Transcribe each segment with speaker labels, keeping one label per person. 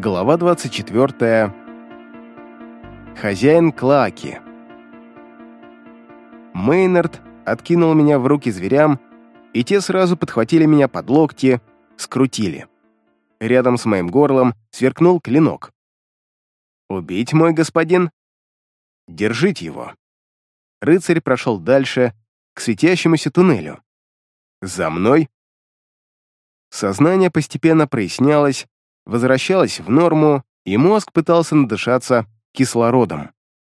Speaker 1: Глава 24. Хозяин Клаки. Мейнард откинул меня в руки зверям, и те сразу подхватили меня под локти, скрутили. Рядом с моим горлом сверкнул клинок. «Убить, мой господин?» «Держите его». Рыцарь прошел дальше, к светящемуся туннелю. «За мной?» Сознание постепенно прояснялось, возвращалось в норму, и мозг пытался надышаться кислородом.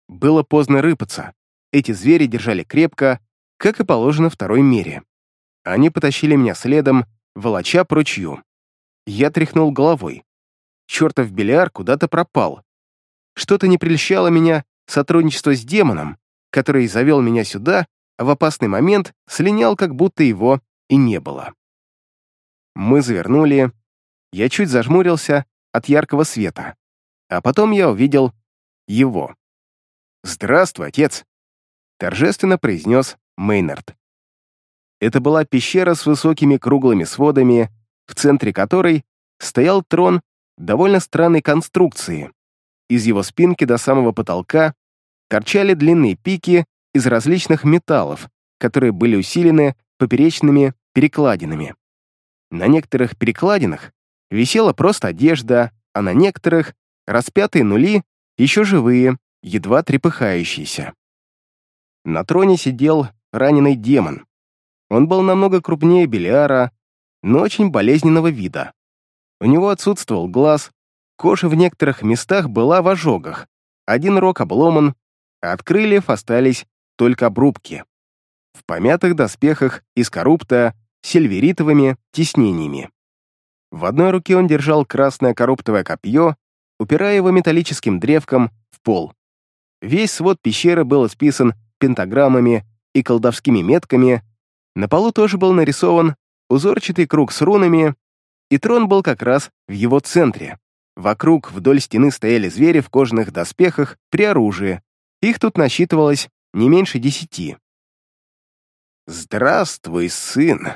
Speaker 1: Было поздно рыпаться. Эти звери держали крепко, как и положено второй мере. Они потащили меня следом, волоча прочью. Я тряхнул головой. Чертов Белиар куда-то пропал. Что-то не прельщало меня сотрудничество с демоном, который завел меня сюда, а в опасный момент слинял, как будто его и не было. Мы завернули. Я чуть зажмурился от яркого света. А потом я увидел его. «Здравствуй, отец!» — торжественно произнес Мейнард. Это была пещера с высокими круглыми сводами, в центре которой стоял трон довольно странной конструкции. Из его спинки до самого потолка торчали длинные пики из различных металлов, которые были усилены поперечными перекладинами. На некоторых перекладинах висела просто одежда, а на некоторых распятые нули, еще живые, едва трепыхающиеся. На троне сидел раненый демон. Он был намного крупнее Белиара, но очень болезненного вида. У него отсутствовал глаз, кожа в некоторых местах была в ожогах, один рог обломан, а от крыльев остались только обрубки. В помятых доспехах из коррупта сильверитовыми тиснениями. В одной руке он держал красное коруптовое копье, упирая его металлическим древком в пол. Весь свод пещеры был исписан пентаграммами и колдовскими метками, на полу тоже был нарисован узорчатый круг с рунами, и трон был как раз в его центре. Вокруг вдоль стены стояли звери в кожаных доспехах при оружии. Их тут насчитывалось не меньше десяти. «Здравствуй, сын!»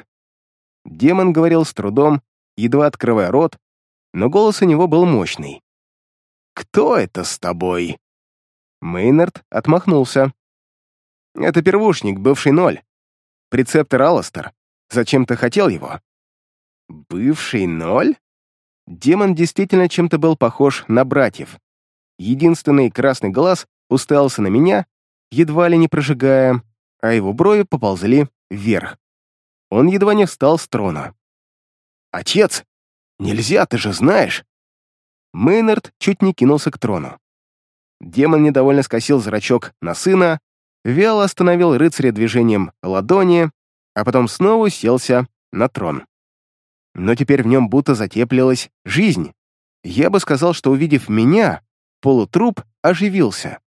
Speaker 1: Демон говорил с трудом, едва открывая рот, но голос у него был мощный. «Кто это с тобой?» Мейнард отмахнулся. «Это первушник, бывший ноль. Прецептор Алластер. Зачем ты хотел его?» «Бывший ноль?» Демон действительно чем-то был похож на братьев. Единственный красный глаз уставился на меня, едва ли не прожигая, а его брови поползли вверх. Он едва не встал с трона. «Отец! Нельзя, ты же знаешь!» Мейнард чуть не кинулся к трону. Демон недовольно скосил зрачок на сына, вяло остановил рыцаря движением ладони, а потом снова уселся на трон. Но теперь в нем будто затеплилась жизнь. Я бы сказал, что, увидев меня, полутруп оживился.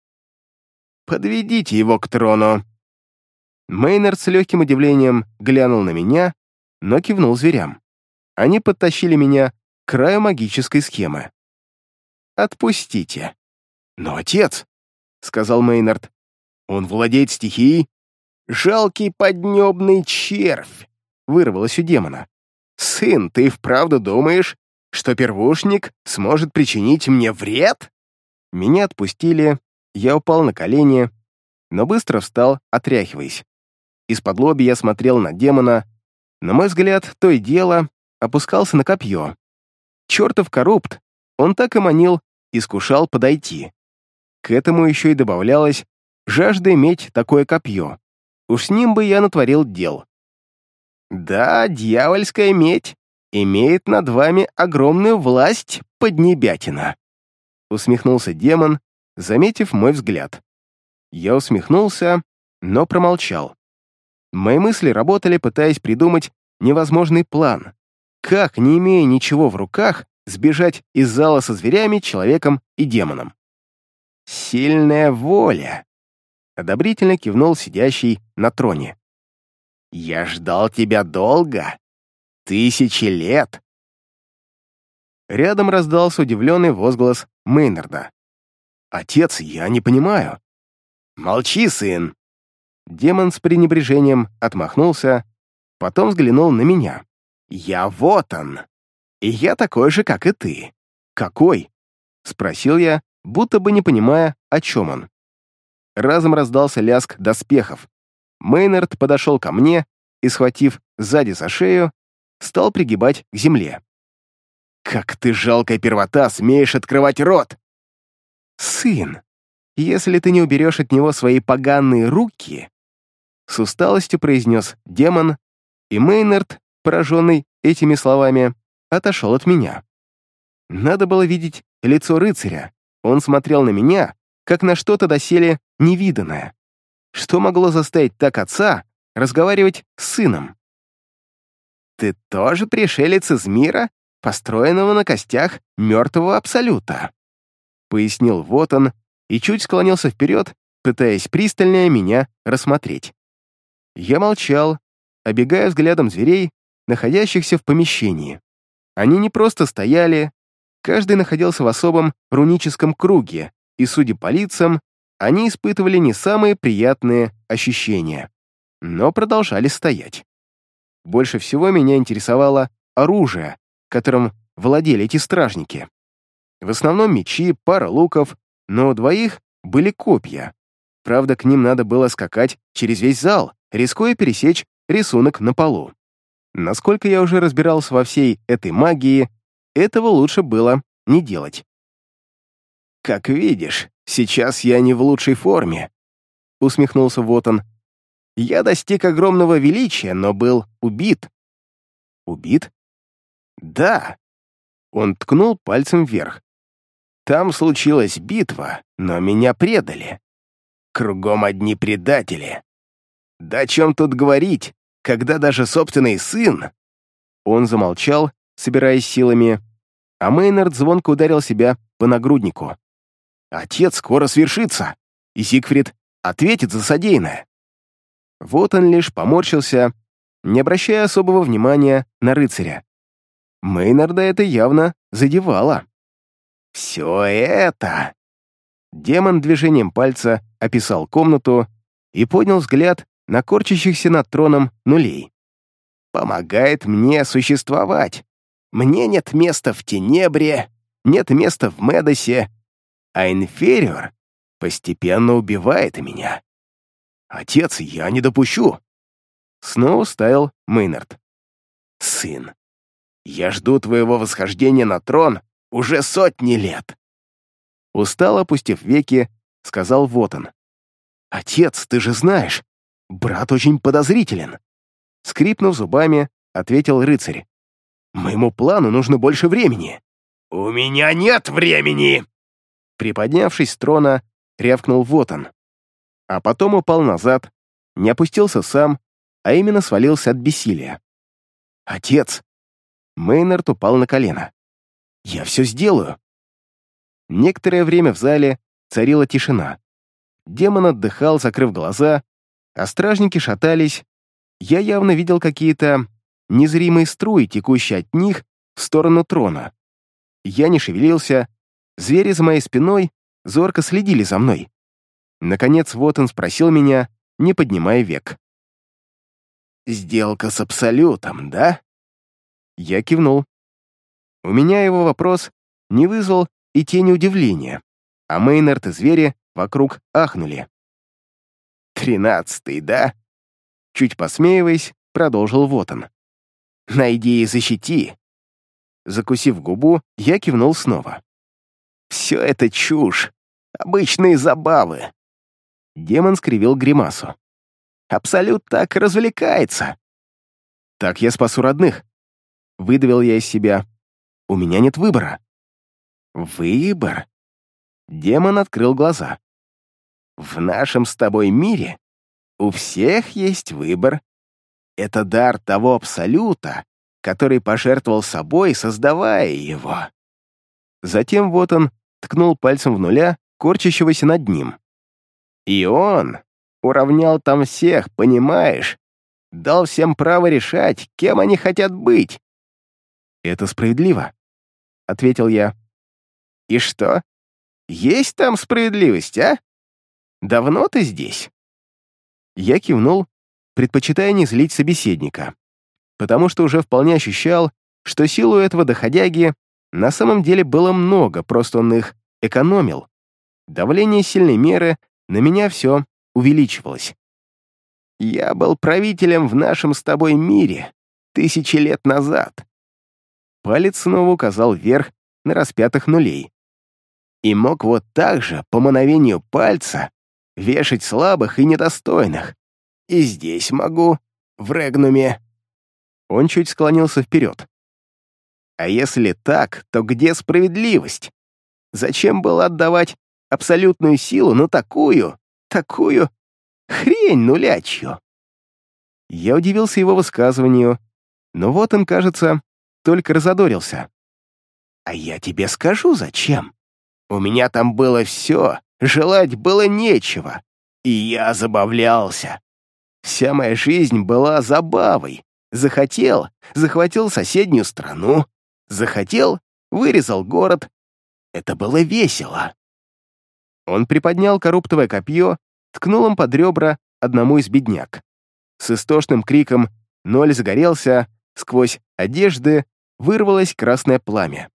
Speaker 1: «Подведите его к трону», Мейнард с легким удивлением глянул на меня, но кивнул зверям. Они подтащили меня к краю магической схемы. «Отпустите». «Но отец», — сказал Мейнард, — «он владеет стихией». «Жалкий поднебный червь», — вырвалось у демона. «Сын, ты вправду думаешь, что первушник сможет причинить мне вред?» Меня отпустили, я упал на колени, но быстро встал, отряхиваясь. Из-под лоби я смотрел на демона. На мой взгляд, то и дело опускался на копье. Чертов коррупт, он так и манил, искушал подойти. К этому еще и добавлялась жажда иметь такое копье. Уж с ним бы я натворил дел. Да, дьявольская медь имеет над вами огромную власть, поднебятина. Усмехнулся демон, заметив мой взгляд. Я усмехнулся, но промолчал. Мои мысли работали, пытаясь придумать невозможный план. Как, не имея ничего в руках, сбежать из зала со зверями, человеком и демоном? «Сильная воля!» — одобрительно кивнул сидящий на троне. «Я ждал тебя долго. Тысячи лет!» Рядом раздался удивленный возглас Мейнарда. «Отец, я не понимаю». «Молчи, сын!» Демон с пренебрежением отмахнулся, потом взглянул на меня. «Я вот он! И я такой же, как и ты. «Какой?» — спросил я, будто бы не понимая, о чем он. Разом раздался лязг доспехов. Мейнард подошел ко мне и, схватив сзади за шею, стал пригибать к земле. «Как ты, жалкая первота, смеешь открывать рот!» «Сын, если ты не уберешь от него свои поганые руки...» С усталостью произнес демон, и Мейнард, пораженный этими словами, отошел от меня. Надо было видеть лицо рыцаря. Он смотрел на меня, как на что-то доселе невиданное. Что могло заставить так отца разговаривать с сыном? «Ты тоже пришелец из мира, построенного на костях мертвого Абсолюта», пояснил вот он и чуть склонился вперед, пытаясь пристальнее меня рассмотреть. Я молчал, обегая взглядом зверей, находящихся в помещении. Они не просто стояли, каждый находился в особом руническом круге, и, судя по лицам, они испытывали не самые приятные ощущения, но продолжали стоять. Больше всего меня интересовало оружие, которым владели эти стражники. В основном мечи, пара луков, но у двоих были копья. Правда, к ним надо было скакать через весь зал, рискуя пересечь рисунок на полу. Насколько я уже разбирался во всей этой магии, этого лучше было не делать. «Как видишь, сейчас я не в лучшей форме», — усмехнулся Вотон. «Я достиг огромного величия, но был убит». «Убит?» «Да». Он ткнул пальцем вверх. «Там случилась битва, но меня предали. Кругом одни предатели. Да о чем тут говорить, когда даже собственный сын...» Он замолчал, собираясь силами, а Мейнард звонко ударил себя по нагруднику. «Отец скоро свершится, и Сигфрид ответит за содеянное». Вот он лишь поморщился, не обращая особого внимания на рыцаря. Мейнарда это явно задевало. «Все это...» Демон движением пальца описал комнату и поднял взгляд на корчащихся над троном нулей. «Помогает мне существовать. Мне нет места в Тенебре, нет места в Медосе, а Инфериор постепенно убивает меня. Отец, я не допущу!» Снова ставил Мейнард. «Сын, я жду твоего восхождения на трон уже сотни лет!» Устало опустив веки, сказал Вотон. «Отец, ты же знаешь, брат очень подозрителен!» Скрипнув зубами, ответил рыцарь. «Моему плану нужно больше времени». «У меня нет времени!» Приподнявшись с трона, рявкнул Вотон. А потом упал назад, не опустился сам, а именно свалился от бессилия. «Отец!» Мейнард упал на колено. «Я все сделаю!» Некоторое время в зале царила тишина. Демон отдыхал, закрыв глаза, а стражники шатались. Я явно видел какие-то незримые струи, текущие от них в сторону трона. Я не шевелился, звери за моей спиной зорко следили за мной. Наконец, вот он спросил меня, не поднимая век. «Сделка с Абсолютом, да?» Я кивнул. У меня его вопрос не вызвал и тени удивления, а Мейнард и звери вокруг ахнули. «Тринадцатый, да?» Чуть посмеиваясь, продолжил Вотон. «Найди и защити». Закусив губу, я кивнул снова. «Все это чушь, обычные забавы». Демон скривил гримасу. «Абсолют так развлекается». «Так я спасу родных», — выдавил я из себя. «У меня нет выбора». «Выбор?» Демон открыл глаза. «В нашем с тобой мире у всех есть выбор. Это дар того Абсолюта, который пожертвовал собой, создавая его». Затем вот он ткнул пальцем в нуля, корчащегося над ним. «И он уравнял там всех, понимаешь? Дал всем право решать, кем они хотят быть». «Это справедливо», — ответил я. И что? Есть там справедливость, а? Давно ты здесь?» Я кивнул, предпочитая не злить собеседника, потому что уже вполне ощущал, что силу этого доходяги На самом деле было много, просто он их экономил. Давление сильной меры на меня все увеличивалось. Я был правителем в нашем с тобой мире тысячи лет назад. Палец снова указал вверх на распятых нулей. И мог вот так же, по мановению пальца, вешать слабых и недостойных. И здесь могу, в Регнуме. Он чуть склонился вперед. А если так, то где справедливость? Зачем было отдавать абсолютную силу на такую, такую хрень нулячью? Я удивился его высказыванию, но вот он, кажется, только разодорился. А я тебе скажу, зачем. У меня там было все, желать было нечего, и я забавлялся. Вся моя жизнь была забавой. Захотел, захватил соседнюю страну, захотел, вырезал город. Это было весело. Он приподнял коруптовое копье, ткнул им под ребра одному из бедняк. С истошным криком ноль загорелся, сквозь одежды вырвалось красное пламя.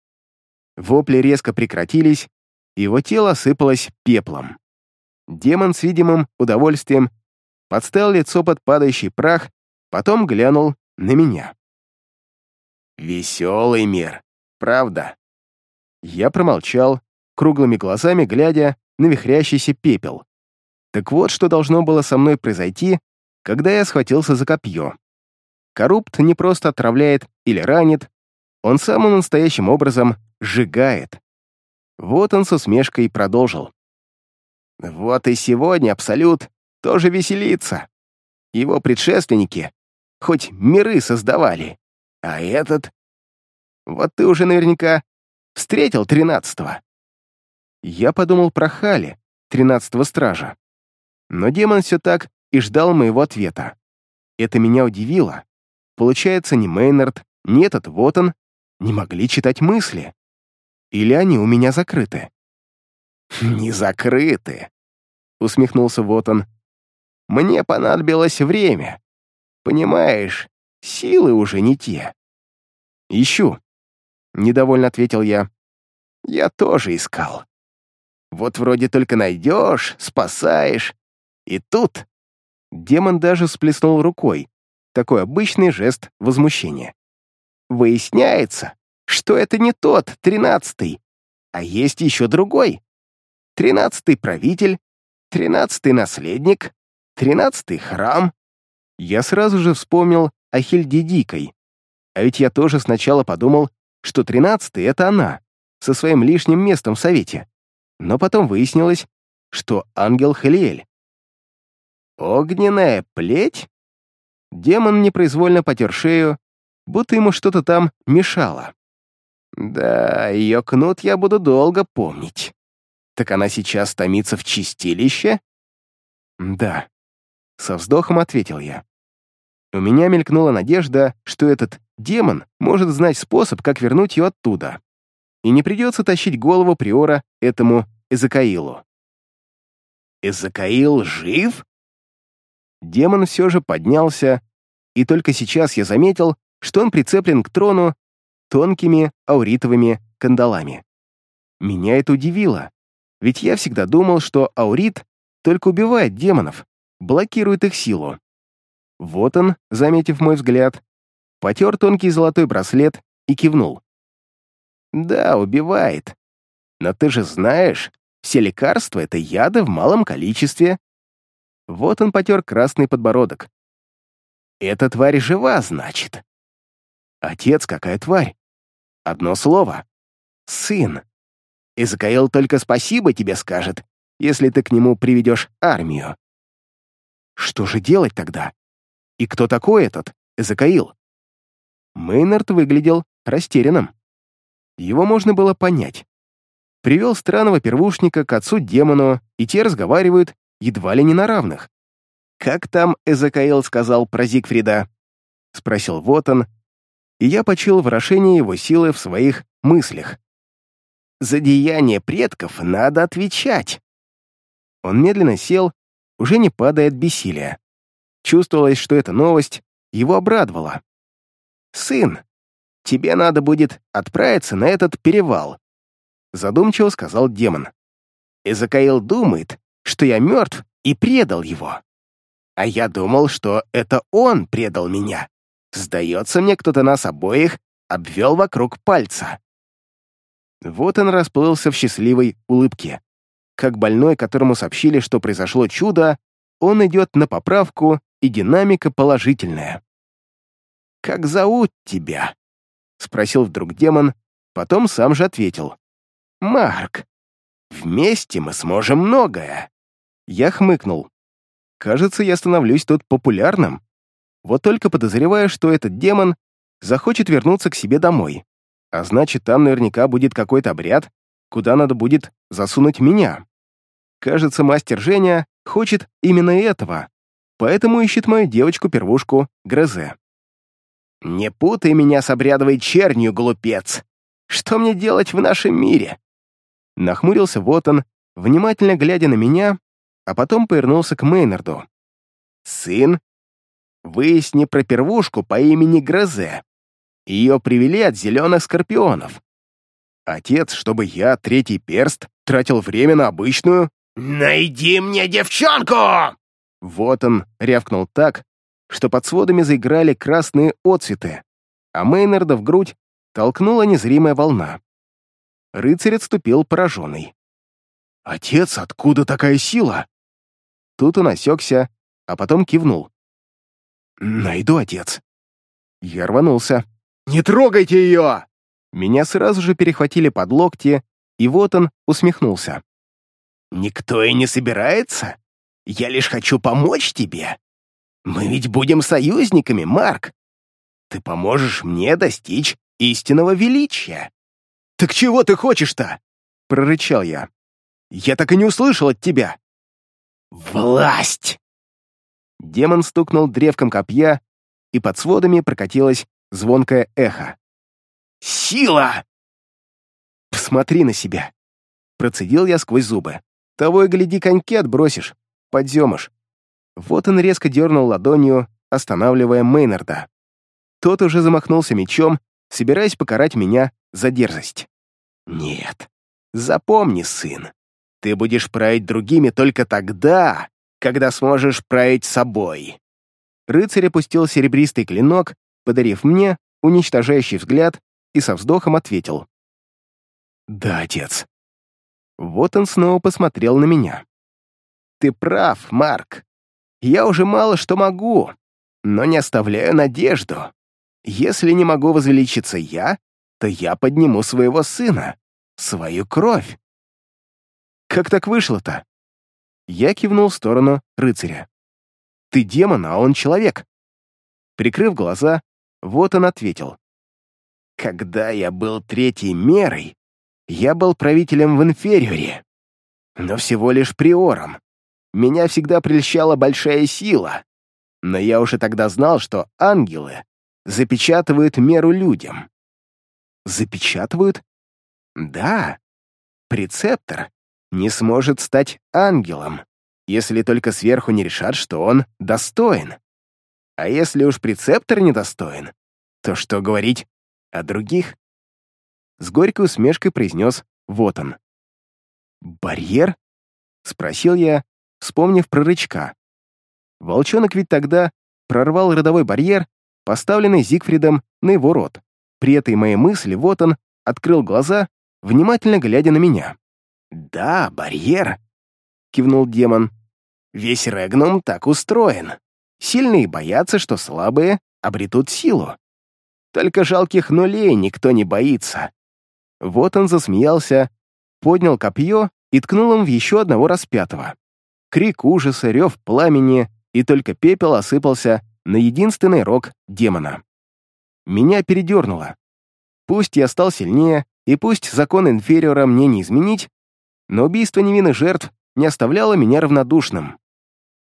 Speaker 1: Вопли резко прекратились, его тело осыпалось пеплом. Демон с видимым удовольствием подставил лицо под падающий прах, потом глянул на меня. «Веселый мир, правда?» Я промолчал, круглыми глазами глядя на вихрящийся пепел. Так вот, что должно было со мной произойти, когда я схватился за копье. Коррупт не просто отравляет или ранит, он самым настоящим образом сжигает. Вот он с усмешкой продолжил. Вот и сегодня Абсолют тоже веселится. Его предшественники хоть миры создавали, а этот... Вот ты уже наверняка встретил тринадцатого. Я подумал про Хали, тринадцатого стража. Но демон все так и ждал моего ответа. Это меня удивило. Получается, ни Мейнард, ни этот вот он не могли читать мысли. Или они у меня закрыты? «Не закрыты», — усмехнулся Вотон. «Мне понадобилось время. Понимаешь, силы уже не те». «Ищу», — недовольно ответил я. «Я тоже искал. Вот вроде только найдешь, спасаешь, и тут...» Демон даже сплеснул рукой. Такой обычный жест возмущения. «Выясняется, что это не тот, тринадцатый, а есть еще другой. Тринадцатый правитель, тринадцатый наследник, тринадцатый храм. Я сразу же вспомнил о Хильде Дикой. А ведь я тоже сначала подумал, что тринадцатый — это она, со своим лишним местом в Совете. Но потом выяснилось, что ангел Хелиэль. «Огненная плеть?» Демон непроизвольно потер шею, будто ему что-то там мешало. Да, ее кнут я буду долго помнить. Так она сейчас томится в чистилище? Да. Со вздохом ответил я. У меня мелькнула надежда, что этот демон может знать способ, как вернуть ее оттуда. И не придется тащить голову Приора этому Эзекаилу. «Эзекаил жив?» Демон все же поднялся, и только сейчас я заметил, что он прицеплен к трону тонкими ауритовыми кандалами. Меня это удивило, ведь я всегда думал, что аурит только убивает демонов, блокирует их силу. Вот он, заметив мой взгляд, потер тонкий золотой браслет и кивнул. «Да, убивает. Но ты же знаешь, все лекарства — это яды в малом количестве». Вот он потер красный подбородок. «Эта тварь жива, значит?» Отец какая тварь. Одно слово. Сын. Изакаил только спасибо тебе скажет, если ты к нему приведешь армию. Что же делать тогда? И кто такой этот Изакаил? Мейнард выглядел растерянным. Его можно было понять. Привел странного первушника к отцу-демону, и те разговаривают едва ли не на равных. «Как там Эзекаил сказал про Зигфрида?» — спросил Вотан, и я почил выражение его силы в своих мыслях. «За деяния предков надо отвечать!» Он медленно сел, уже не падая от бессилия. Чувствовалось, что эта новость его обрадовала. «Сын, тебе надо будет отправиться на этот перевал», задумчиво сказал демон. Изакаил думает, что я мертв и предал его. А я думал, что это он предал меня. Сдается мне, кто-то нас обоих обвел вокруг пальца. Вот он расплылся в счастливой улыбке. Как больной, которому сообщили, что произошло чудо, он идет на поправку, и динамика положительная. «Как зовут тебя?» — спросил вдруг демон, потом сам же ответил. «Марк, вместе мы сможем многое». Я хмыкнул. Кажется, я становлюсь тут популярным. Вот только подозреваю, что этот демон захочет вернуться к себе домой. А значит, там наверняка будет какой-то обряд, куда надо будет засунуть меня. Кажется, мастер Женя хочет именно этого, поэтому ищет мою девочку-первушку Грозе. «Не путай меня с обрядовой чернью, глупец! Что мне делать в нашем мире?» Нахмурился вот он, внимательно глядя на меня, а потом повернулся к Мейнарду. «Сын, выясни про первушку по имени Грозе. Ее привели от зеленых скорпионов. Отец, чтобы я, третий перст, тратил время на обычную, «Найди мне девчонку!» Вот он рявкнул так, что под сводами заиграли красные отцветы, а Мейнарда в грудь толкнула незримая волна. Рыцарь отступил пораженный. «Отец, откуда такая сила?» Тут он осекся, а потом кивнул. «Найду, отец». Я рванулся. «Не трогайте ее!» Меня сразу же перехватили под локти, и вот он усмехнулся. Никто и не собирается. Я лишь хочу помочь тебе. Мы ведь будем союзниками, Марк. Ты поможешь мне достичь истинного величия. Так чего ты хочешь-то? Прорычал я. Я так и не услышал от тебя. Власть! Демон стукнул древком копья, и под сводами прокатилось звонкое эхо. «Сила!» «Посмотри на себя!» Процедил я сквозь зубы. Того и гляди, коньки отбросишь, подземыш. Вот он резко дернул ладонью, останавливая Мейнарда. Тот уже замахнулся мечом, собираясь покарать меня за дерзость. «Нет, запомни, сын, ты будешь править другими только тогда, когда сможешь править собой». Рыцарь опустил серебристый клинок, подарив мне уничтожающий взгляд, и со вздохом ответил. «Да, отец, вот он снова посмотрел на меня. «Ты прав, Марк. Я уже мало что могу, но не оставляю надежду. Если не могу возвеличиться я, то я подниму своего сына, свою кровь». «Как так вышло-то?» Я кивнул в сторону рыцаря. «Ты демон, а он человек». Прикрыв глаза, вот он ответил. «Когда я был третьей мерой, я был правителем в инфериоре, но всего лишь приором. Меня всегда прельщала большая сила, но я уже тогда знал, что ангелы запечатывают меру людям. Запечатывают? Да. Прецептор не сможет стать ангелом, если только сверху не решат, что он достоин. А если уж прецептор недостоин, то что говорить о других? С горькой усмешкой произнес «Вот он». «Барьер?» — спросил я, вспомнив про рычка. Волчонок ведь тогда прорвал родовой барьер, поставленный Зигфридом на его рот. При этой моей мысли вот он открыл глаза, внимательно глядя на меня. «Да, барьер», — кивнул демон. «Весь Регнум так устроен. Сильные боятся, что слабые обретут силу. Только жалких нулей никто не боится. Вот он засмеялся, поднял копье и ткнул им в еще одного распятого. Крик ужаса, рев пламени, и только пепел осыпался на единственный рог демона. Меня передернуло. Пусть я стал сильнее, и пусть закон инфериора мне не изменить, но убийство невинных жертв не оставляло меня равнодушным.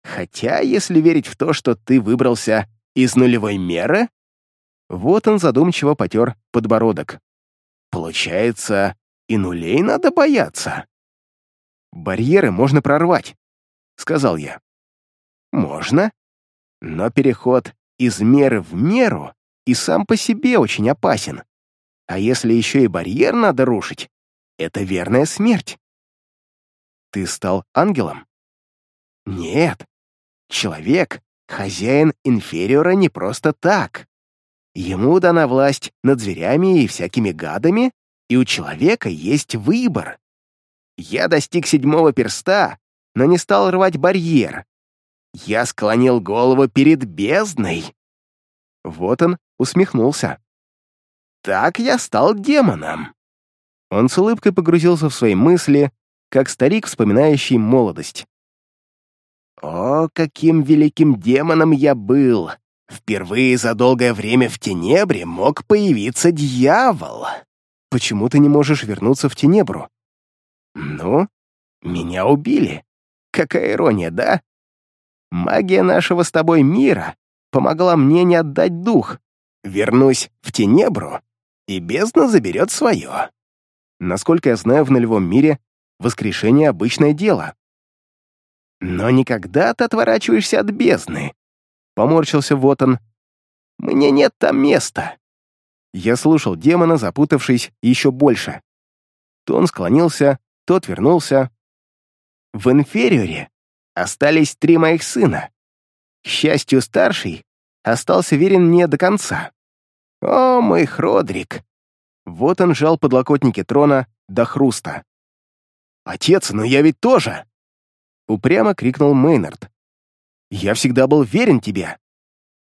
Speaker 1: Хотя, если верить в то, что ты выбрался из нулевой меры... Вот он задумчиво потер подбородок. Получается, и нулей надо бояться. Барьеры можно прорвать, сказал я. Можно, но переход из меры в меру и сам по себе очень опасен. А если еще и барьер надо рушить, это верная смерть. Ты стал ангелом? Нет. Человек — хозяин инфериора не просто так. Ему дана власть над зверями и всякими гадами, и у человека есть выбор. Я достиг седьмого перста, но не стал рвать барьер. Я склонил голову перед бездной. Вот он усмехнулся. Так я стал демоном. Он с улыбкой погрузился в свои мысли, как старик, вспоминающий молодость. О, каким великим демоном я был! Впервые за долгое время в Тенебре мог появиться дьявол. Почему ты не можешь вернуться в Тенебру? Ну, меня убили. Какая ирония, да? Магия нашего с тобой мира помогла мне не отдать дух. Вернусь в Тенебру, и бездна заберет свое. Насколько я знаю, в нулевом мире воскрешение — обычное дело. Но никогда ты отворачиваешься от бездны. Поморщился вот он. Мне нет там места. Я слушал демона, запутавшись еще больше. То он склонился, то отвернулся. В инфериоре остались три моих сына. К счастью, старший остался верен мне до конца. О, мой Хродрик! Вот он жал подлокотники трона до хруста. «Отец, но я ведь тоже!» Упрямо крикнул Мейнард. «Я всегда был верен тебе!»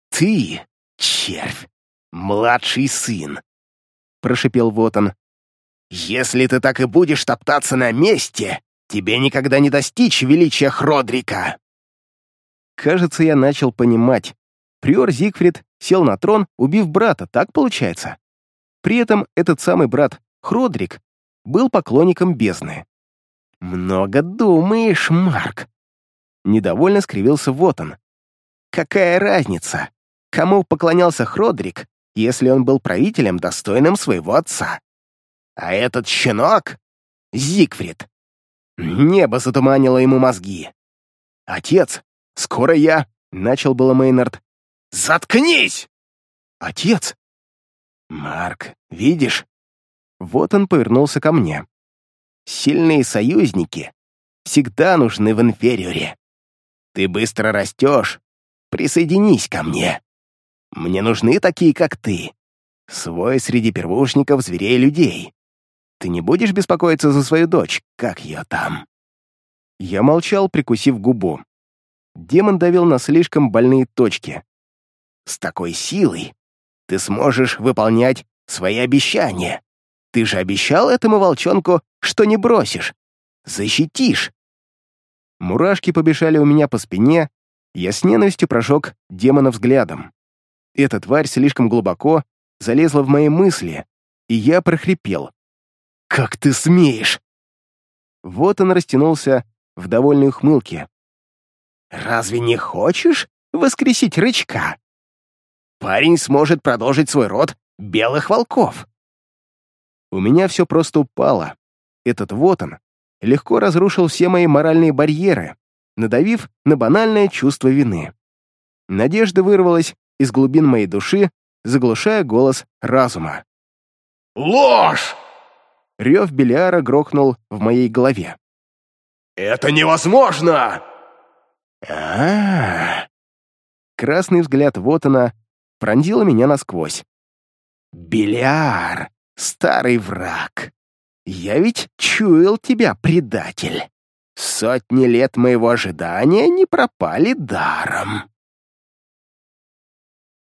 Speaker 1: «Ты, червь, младший сын!» Прошипел Вотон. «Если ты так и будешь топтаться на месте, тебе никогда не достичь величия Хродрика!» Кажется, я начал понимать. Приор Зигфрид сел на трон, убив брата, так получается? При этом этот самый брат, Хродрик, был поклонником бездны. «Много думаешь, Марк!» Недовольно скривился Вотон. «Какая разница, кому поклонялся Хродрик, если он был правителем, достойным своего отца? А этот щенок — Зигфрид. Небо затуманило ему мозги. «Отец, скоро я...» — начал было Мейнард. «Заткнись!» «Отец!» «Марк, видишь?» Вот он повернулся ко мне. «Сильные союзники всегда нужны в инфериоре. Ты быстро растешь, присоединись ко мне. Мне нужны такие, как ты. Свой среди первушников, зверей и людей. Ты не будешь беспокоиться за свою дочь, как ее там?» Я молчал, прикусив губу. Демон давил на слишком больные точки. «С такой силой ты сможешь выполнять свои обещания. Ты же обещал этому волчонку, что не бросишь. Защитишь. Мурашки побежали у меня по спине, я с ненавистью прожег демона взглядом. Эта тварь слишком глубоко залезла в мои мысли, и я прохрипел. «Как ты смеешь?» Вот он растянулся в довольной ухмылке. «Разве не хочешь воскресить рычка?» парень сможет продолжить свой род белых волков. У меня все просто упало. Этот вот он легко разрушил все мои моральные барьеры, надавив на банальное чувство вины. Надежда вырвалась из глубин моей души, заглушая голос разума.
Speaker 2: «Ложь!»
Speaker 1: Рев Белиара грохнул в моей голове.
Speaker 2: «Это невозможно!»
Speaker 1: а, -а, -а. Красный взгляд Вотана пронзила меня насквозь. «Беляр, старый враг, я ведь чуял тебя, предатель. Сотни лет моего ожидания не пропали даром».